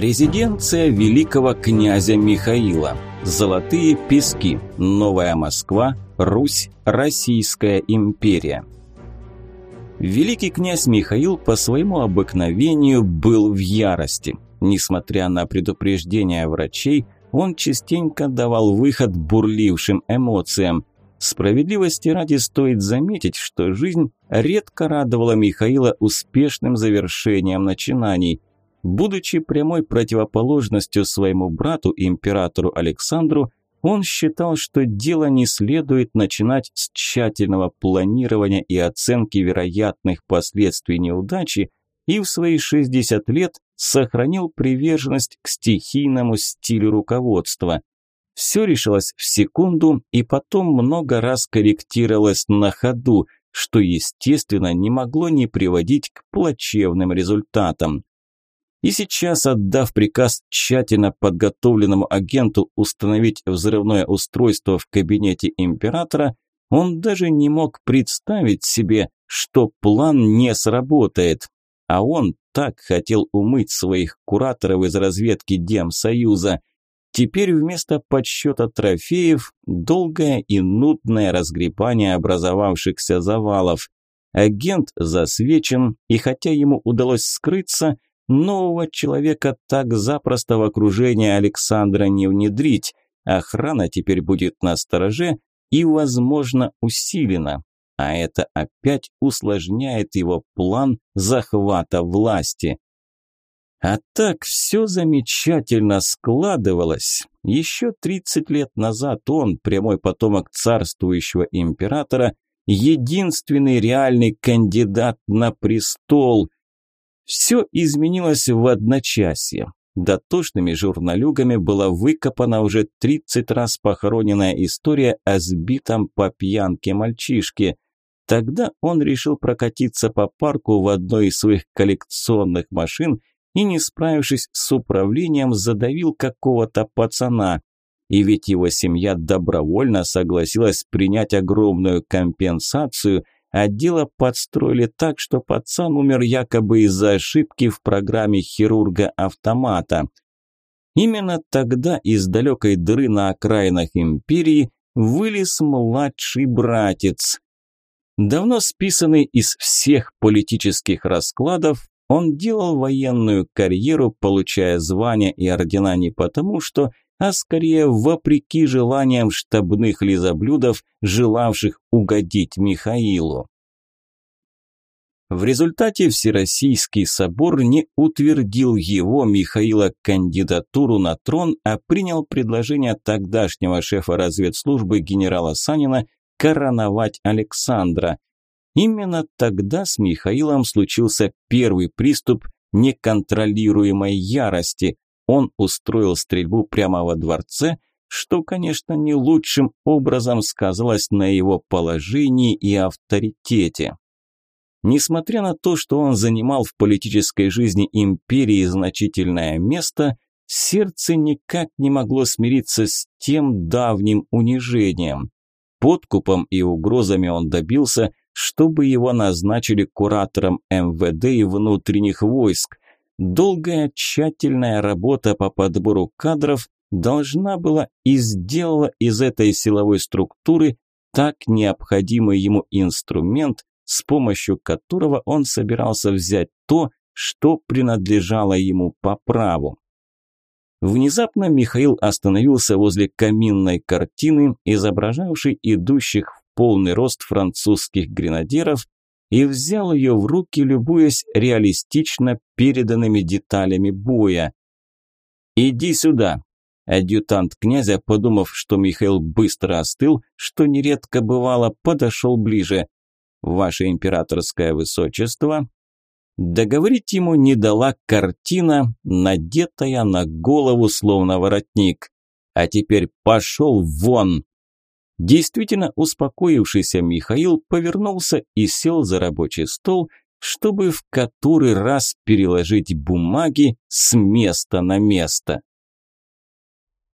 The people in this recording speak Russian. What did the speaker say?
Резиденция великого князя Михаила. Золотые пески. Новая Москва. Русь. Российская империя. Великий князь Михаил по своему обыкновению был в ярости. Несмотря на предупреждения врачей, он частенько давал выход бурлившим эмоциям. Справедливости ради стоит заметить, что жизнь редко радовала Михаила успешным завершением начинаний – Будучи прямой противоположностью своему брату, императору Александру, он считал, что дело не следует начинать с тщательного планирования и оценки вероятных последствий неудачи, и в свои 60 лет сохранил приверженность к стихийному стилю руководства. Все решилось в секунду и потом много раз корректировалось на ходу, что, естественно, не могло не приводить к плачевным результатам. И сейчас, отдав приказ тщательно подготовленному агенту установить взрывное устройство в кабинете императора, он даже не мог представить себе, что план не сработает. А он так хотел умыть своих кураторов из разведки Демсоюза. Теперь вместо подсчета трофеев долгое и нудное разгребание образовавшихся завалов. Агент засвечен, и хотя ему удалось скрыться – Нового человека так запросто в окружение Александра не внедрить. Охрана теперь будет на стороже и, возможно, усилена. А это опять усложняет его план захвата власти. А так все замечательно складывалось. Еще 30 лет назад он, прямой потомок царствующего императора, единственный реальный кандидат на престол – все изменилось в одночасье. Дотошными журналюгами была выкопана уже 30 раз похороненная история о сбитом по пьянке мальчишке. Тогда он решил прокатиться по парку в одной из своих коллекционных машин и, не справившись с управлением, задавил какого-то пацана. И ведь его семья добровольно согласилась принять огромную компенсацию – а дело подстроили так, что пацан умер якобы из-за ошибки в программе хирурга-автомата. Именно тогда из далекой дыры на окраинах империи вылез младший братец. Давно списанный из всех политических раскладов, он делал военную карьеру, получая звания и ордена не потому, что а скорее вопреки желаниям штабных лизоблюдов, желавших угодить Михаилу. В результате Всероссийский собор не утвердил его, Михаила, кандидатуру на трон, а принял предложение тогдашнего шефа разведслужбы генерала Санина короновать Александра. Именно тогда с Михаилом случился первый приступ неконтролируемой ярости, он устроил стрельбу прямо во дворце, что, конечно, не лучшим образом сказалось на его положении и авторитете. Несмотря на то, что он занимал в политической жизни империи значительное место, сердце никак не могло смириться с тем давним унижением. Подкупом и угрозами он добился, чтобы его назначили куратором МВД и внутренних войск, Долгая тщательная работа по подбору кадров должна была и сделала из этой силовой структуры так необходимый ему инструмент, с помощью которого он собирался взять то, что принадлежало ему по праву. Внезапно Михаил остановился возле каминной картины, изображавшей идущих в полный рост французских гренадеров, и взял ее в руки, любуясь реалистично переданными деталями боя. «Иди сюда!» Адъютант князя, подумав, что Михаил быстро остыл, что нередко бывало, подошел ближе. «Ваше императорское высочество!» Договорить ему не дала картина, надетая на голову словно воротник. «А теперь пошел вон!» Действительно успокоившийся Михаил повернулся и сел за рабочий стол, чтобы в который раз переложить бумаги с места на место.